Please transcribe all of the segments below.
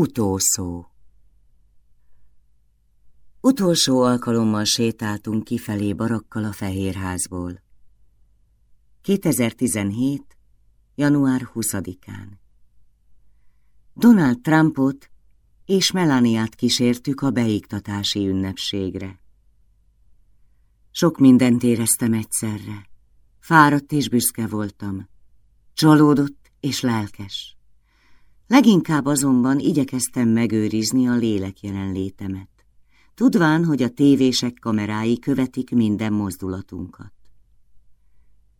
Utószó Utolsó alkalommal sétáltunk kifelé barakkal a Fehérházból. 2017. január 20-án. Donald Trumpot és Melaniát kísértük a beiktatási ünnepségre. Sok mindent éreztem egyszerre. Fáradt és büszke voltam. Csalódott és lelkes. Leginkább azonban igyekeztem megőrizni a lélek jelenlétemet, tudván, hogy a tévések kamerái követik minden mozdulatunkat.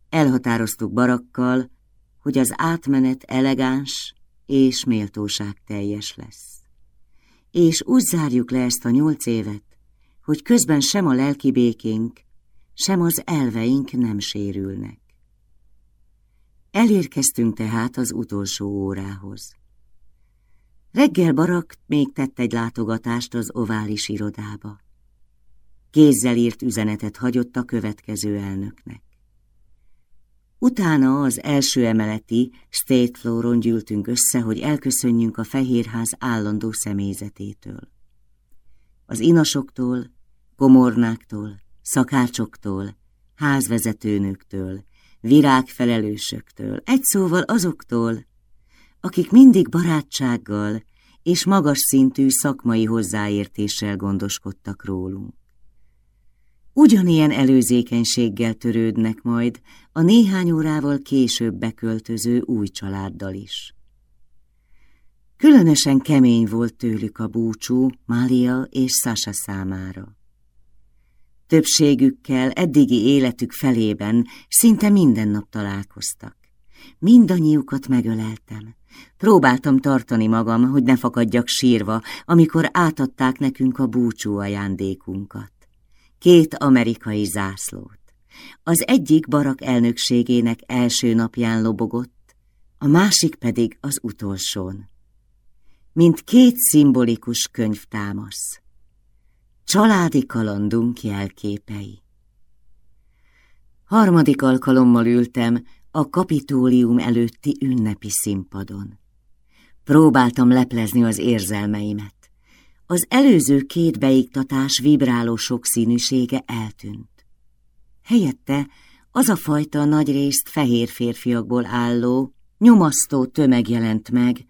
Elhatároztuk barakkal, hogy az átmenet elegáns és méltóság teljes lesz. És úgy zárjuk le ezt a nyolc évet, hogy közben sem a lelki békénk, sem az elveink nem sérülnek. Elérkeztünk tehát az utolsó órához. Reggel Barak még tett egy látogatást az ovális irodába. Kézzel írt üzenetet hagyott a következő elnöknek. Utána az első emeleti State Floor-on gyűltünk össze, hogy elköszönjünk a Fehérház állandó személyzetétől. Az inasoktól, komornáktól, szakácsoktól, házvezetőnöktől, virágfelelősöktől, egy szóval azoktól, akik mindig barátsággal és magas szintű szakmai hozzáértéssel gondoskodtak rólunk. Ugyanilyen előzékenységgel törődnek majd a néhány órával később beköltöző új családdal is. Különösen kemény volt tőlük a búcsú Mália és Sasa számára. Többségükkel eddigi életük felében szinte minden nap találkoztak. Mindannyiukat megöleltem. Próbáltam tartani magam, hogy ne fakadjak sírva, amikor átadták nekünk a búcsú ajándékunkat. Két amerikai zászlót. Az egyik barak elnökségének első napján lobogott, a másik pedig az utolsón. Mint két szimbolikus könyvtámasz. Családi kalandunk jelképei. Harmadik alkalommal ültem a kapitólium előtti ünnepi színpadon. Próbáltam leplezni az érzelmeimet. Az előző két beiktatás vibráló sokszínűsége eltűnt. Helyette az a fajta nagyrészt fehér férfiakból álló, nyomasztó tömeg jelent meg,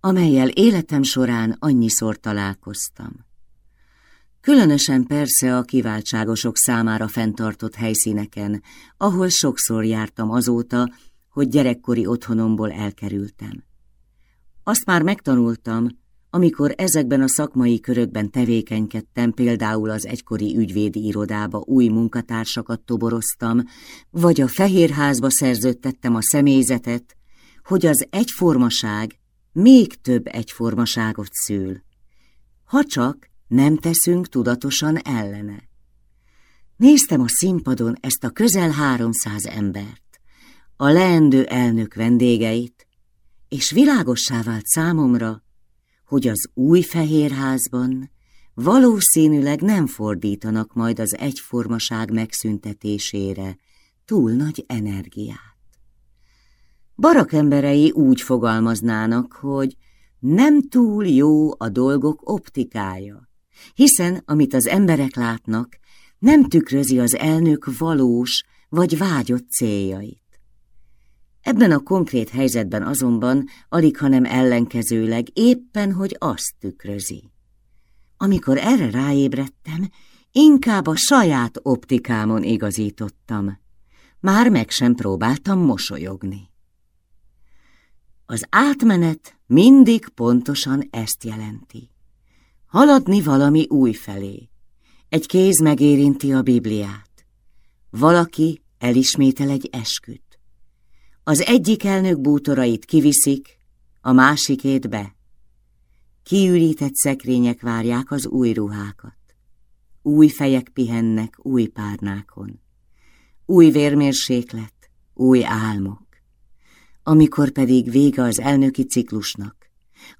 amelyel életem során annyiszor találkoztam. Különösen persze a kiváltságosok számára fenntartott helyszíneken, ahol sokszor jártam azóta, hogy gyerekkori otthonomból elkerültem. Azt már megtanultam, amikor ezekben a szakmai körökben tevékenykedtem, például az egykori ügyvédi irodába új munkatársakat toboroztam, vagy a Fehérházba szerződtettem a személyzetet, hogy az egyformaság még több egyformaságot szül. Ha csak nem teszünk tudatosan ellene. Néztem a színpadon ezt a közel háromszáz embert, a leendő elnök vendégeit, és világossá vált számomra, hogy az új fehérházban valószínűleg nem fordítanak majd az egyformaság megszüntetésére túl nagy energiát. Barak emberei úgy fogalmaznának, hogy nem túl jó a dolgok optikája, hiszen amit az emberek látnak, nem tükrözi az elnök valós vagy vágyott céljait. Ebben a konkrét helyzetben azonban alig, hanem ellenkezőleg éppen, hogy azt tükrözi. Amikor erre ráébredtem, inkább a saját optikámon igazítottam. Már meg sem próbáltam mosolyogni. Az átmenet mindig pontosan ezt jelenti. Haladni valami új felé. Egy kéz megérinti a Bibliát. Valaki elismétel egy esküt. Az egyik elnök bútorait kiviszik, a másikét be. Kiürített szekrények várják az új ruhákat. Új fejek pihennek új párnákon. Új vérmérséklet, új álmok. Amikor pedig vége az elnöki ciklusnak,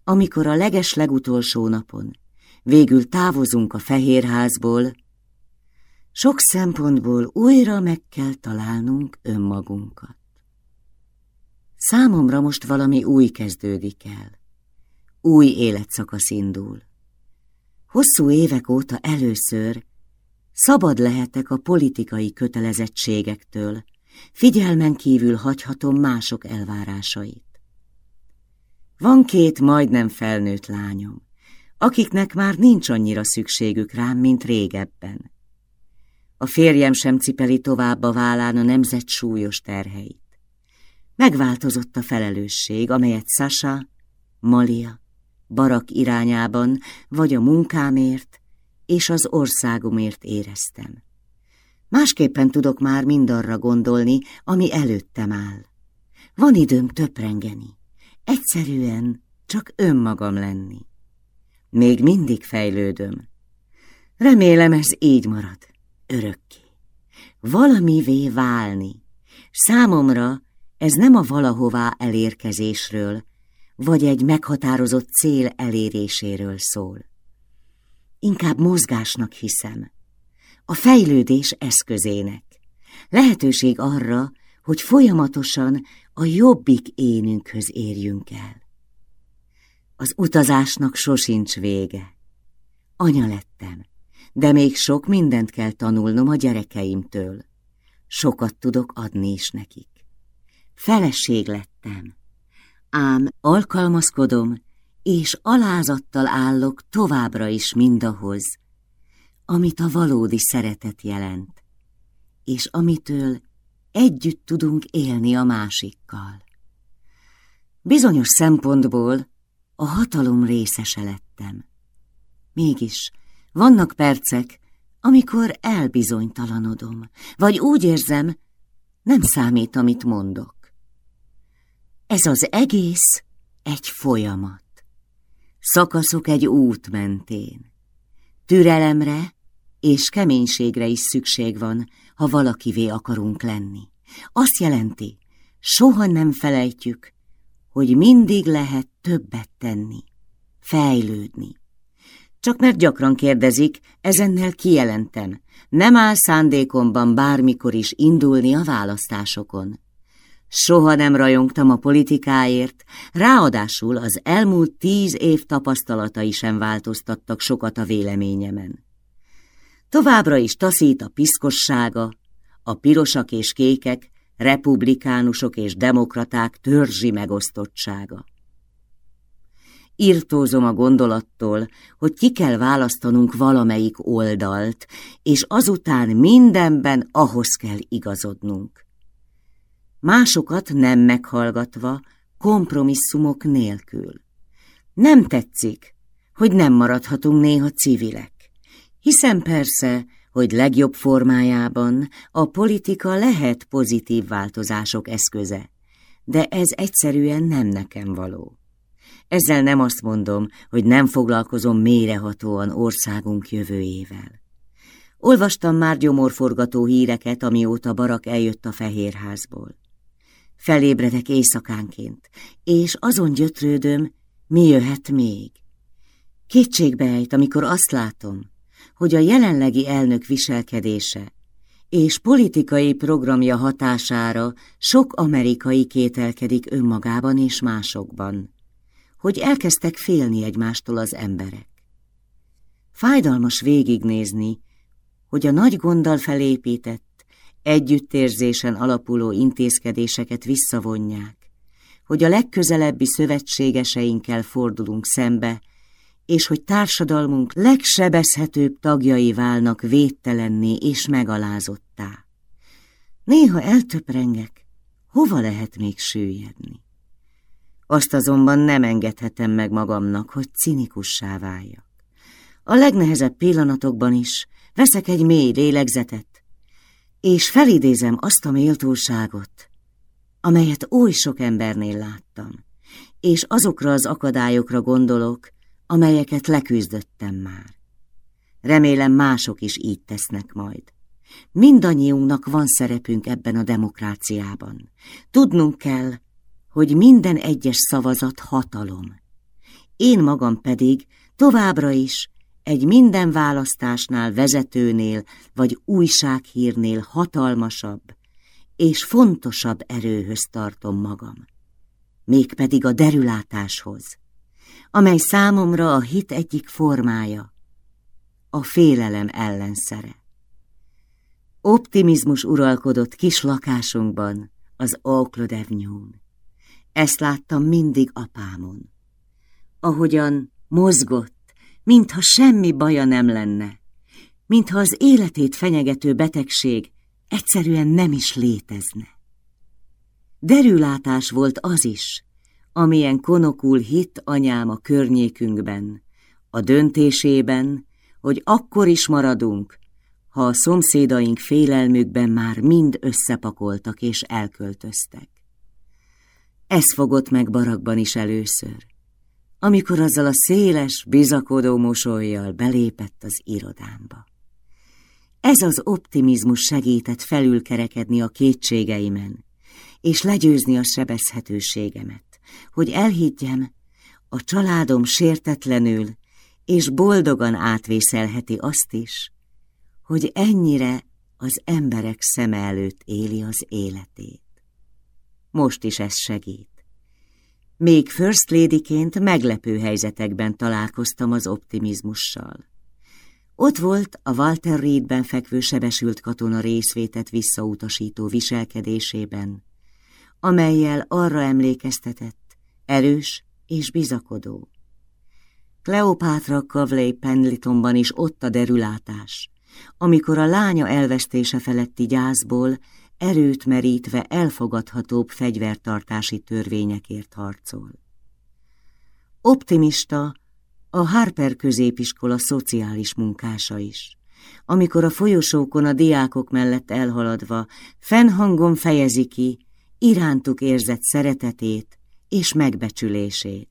amikor a leges legutolsó napon végül távozunk a fehérházból, sok szempontból újra meg kell találnunk önmagunkat. Számomra most valami új kezdődik el. új életszakasz indul. Hosszú évek óta először szabad lehetek a politikai kötelezettségektől, figyelmen kívül hagyhatom mások elvárásait. Van két majdnem felnőtt lányom, akiknek már nincs annyira szükségük rám, mint régebben. A férjem sem cipeli tovább a vállán a nemzet súlyos terheit. Megváltozott a felelősség, amelyet Sasa, Malia, Barak irányában, vagy a munkámért és az országomért éreztem. Másképpen tudok már mindarra gondolni, ami előttem áll. Van időm töprengeni, egyszerűen csak önmagam lenni. Még mindig fejlődöm. Remélem ez így marad, örökké. Valamivé válni. Számomra ez nem a valahová elérkezésről, vagy egy meghatározott cél eléréséről szól. Inkább mozgásnak hiszem, a fejlődés eszközének. Lehetőség arra, hogy folyamatosan a jobbik énünkhöz érjünk el. Az utazásnak sosincs vége. Anya lettem, de még sok mindent kell tanulnom a gyerekeimtől. Sokat tudok adni is nekik. Feleség lettem, ám alkalmazkodom, és alázattal állok továbbra is mindahhoz, amit a valódi szeretet jelent, és amitől együtt tudunk élni a másikkal. Bizonyos szempontból a hatalom részese lettem. Mégis vannak percek, amikor elbizonytalanodom, vagy úgy érzem, nem számít, amit mondok. Ez az egész egy folyamat. Szakaszok egy út mentén. Türelemre és keménységre is szükség van, ha valakivé akarunk lenni. Azt jelenti, soha nem felejtjük, hogy mindig lehet többet tenni, fejlődni. Csak mert gyakran kérdezik, ezennel kijelentem, nem áll szándékomban bármikor is indulni a választásokon. Soha nem rajongtam a politikáért, ráadásul az elmúlt tíz év tapasztalatai sem változtattak sokat a véleményemen. Továbbra is taszít a piszkossága, a pirosak és kékek, republikánusok és demokraták törzsi megosztottsága. Irtózom a gondolattól, hogy ki kell választanunk valamelyik oldalt, és azután mindenben ahhoz kell igazodnunk másokat nem meghallgatva, kompromisszumok nélkül. Nem tetszik, hogy nem maradhatunk néha civilek, hiszen persze, hogy legjobb formájában a politika lehet pozitív változások eszköze, de ez egyszerűen nem nekem való. Ezzel nem azt mondom, hogy nem foglalkozom mélyrehatóan országunk jövőjével. Olvastam már gyomorforgató híreket, amióta Barak eljött a Fehérházból. Felébredek éjszakánként, és azon gyötrődöm, mi jöhet még. Kétségbeejt, amikor azt látom, hogy a jelenlegi elnök viselkedése és politikai programja hatására sok amerikai kételkedik önmagában és másokban, hogy elkezdtek félni egymástól az emberek. Fájdalmas végignézni, hogy a nagy gonddal felépített, együttérzésen alapuló intézkedéseket visszavonják, hogy a legközelebbi szövetségeseinkkel fordulunk szembe, és hogy társadalmunk legsebezhetőbb tagjai válnak védtelenné és megalázottá. Néha eltöprengek, hova lehet még süllyedni? Azt azonban nem engedhetem meg magamnak, hogy cinikussá váljak. A legnehezebb pillanatokban is veszek egy mély lélegzetet, és felidézem azt a méltóságot, amelyet oly sok embernél láttam, és azokra az akadályokra gondolok, amelyeket leküzdöttem már. Remélem mások is így tesznek majd. Mindannyiunknak van szerepünk ebben a demokráciában. Tudnunk kell, hogy minden egyes szavazat hatalom. Én magam pedig továbbra is egy minden választásnál vezetőnél vagy újsághírnél hatalmasabb és fontosabb erőhöz tartom magam, mégpedig a derülátáshoz. Amely számomra a hit egyik formája, a félelem ellenszere. Optimizmus uralkodott kis lakásunkban, az Auklodevnyón. Ezt láttam mindig apámon. Ahogyan mozgott, mintha semmi baja nem lenne, mintha az életét fenyegető betegség egyszerűen nem is létezne. Derülátás volt az is, amilyen konokul hitt anyám a környékünkben, a döntésében, hogy akkor is maradunk, ha a szomszédaink félelmükben már mind összepakoltak és elköltöztek. Ez fogott meg barakban is először, amikor azzal a széles, bizakodó mosolyjal belépett az irodámba. Ez az optimizmus segített felülkerekedni a kétségeimen, és legyőzni a sebezhetőségemet, hogy elhiggyem, a családom sértetlenül és boldogan átvészelheti azt is, hogy ennyire az emberek szeme előtt éli az életét. Most is ez segít. Még First Ladyként meglepő helyzetekben találkoztam az optimizmussal. Ott volt a Walter Reedben fekvő sebesült katona részvétet visszautasító viselkedésében, amelyel arra emlékeztetett, erős és bizakodó. Cleopatra Cavley Pendletonban is ott a derülátás, amikor a lánya elvesztése feletti gyászból erőt merítve elfogadhatóbb fegyvertartási törvényekért harcol. Optimista a Harper középiskola szociális munkása is, amikor a folyosókon a diákok mellett elhaladva fennhangon fejezi ki irántuk érzett szeretetét és megbecsülését.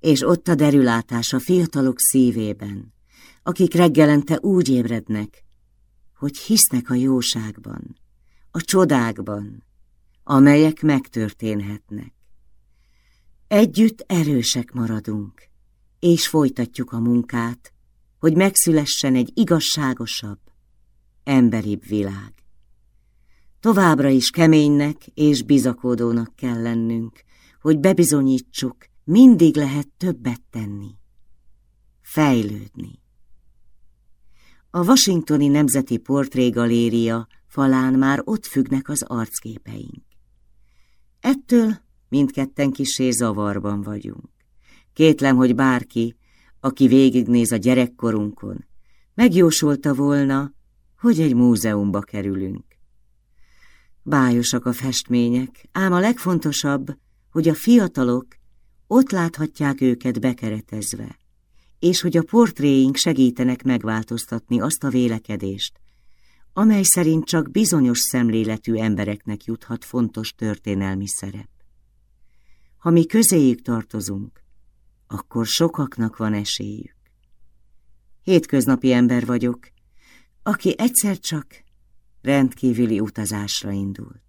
És ott a derülátás a fiatalok szívében, akik reggelente úgy ébrednek, hogy hisznek a jóságban, a csodákban, amelyek megtörténhetnek. Együtt erősek maradunk, és folytatjuk a munkát, hogy megszülessen egy igazságosabb, emberibb világ. Továbbra is keménynek és bizakodónak kell lennünk, hogy bebizonyítsuk, mindig lehet többet tenni, fejlődni. A Washingtoni Nemzeti Portrégaléria falán már ott függnek az arcképeink. Ettől mindketten kisé zavarban vagyunk. Kétlem, hogy bárki, aki végignéz a gyerekkorunkon, megjósolta volna, hogy egy múzeumba kerülünk. Bájosak a festmények, ám a legfontosabb, hogy a fiatalok ott láthatják őket bekeretezve, és hogy a portréink segítenek megváltoztatni azt a vélekedést, amely szerint csak bizonyos szemléletű embereknek juthat fontos történelmi szerep. Ha mi közéjük tartozunk, akkor sokaknak van esélyük. Hétköznapi ember vagyok, aki egyszer csak rendkívüli utazásra indult.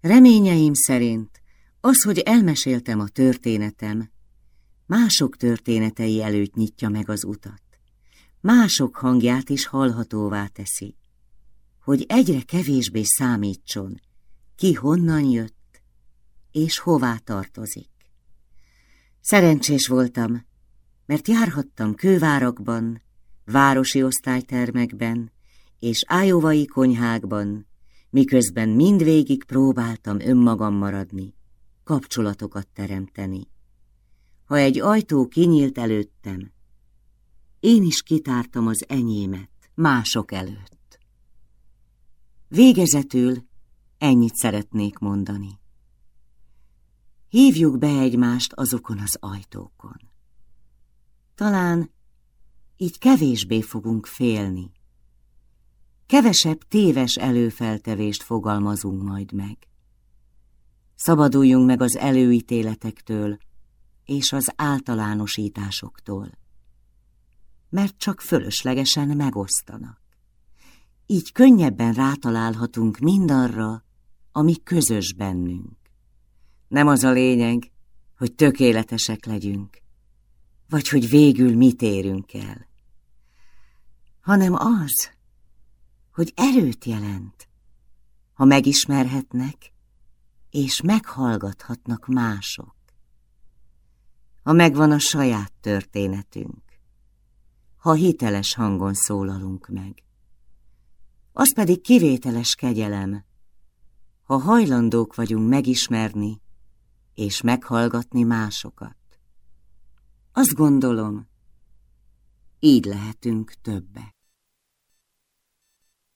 Reményeim szerint az, hogy elmeséltem a történetem, mások történetei előtt nyitja meg az utat. Mások hangját is hallhatóvá teszi, hogy egyre kevésbé számítson, ki honnan jött és hová tartozik. Szerencsés voltam, mert járhattam kővárakban, városi osztálytermekben és ájóvai konyhákban, miközben mindvégig próbáltam önmagam maradni, kapcsolatokat teremteni. Ha egy ajtó kinyílt előttem, én is kitártam az enyémet mások előtt. Végezetül ennyit szeretnék mondani. Hívjuk be egymást azokon az ajtókon. Talán így kevésbé fogunk félni. Kevesebb téves előfeltevést fogalmazunk majd meg. Szabaduljunk meg az előítéletektől és az általánosításoktól, mert csak fölöslegesen megosztanak. Így könnyebben rátalálhatunk mindarra, ami közös bennünk. Nem az a lényeg, hogy tökéletesek legyünk, vagy hogy végül mit érünk el, hanem az, hogy erőt jelent, ha megismerhetnek és meghallgathatnak mások. ha megvan a saját történetünk, ha hiteles hangon szólalunk meg. Az pedig kivételes kegyelem, ha hajlandók vagyunk megismerni és meghallgatni másokat. Azt gondolom, így lehetünk többek.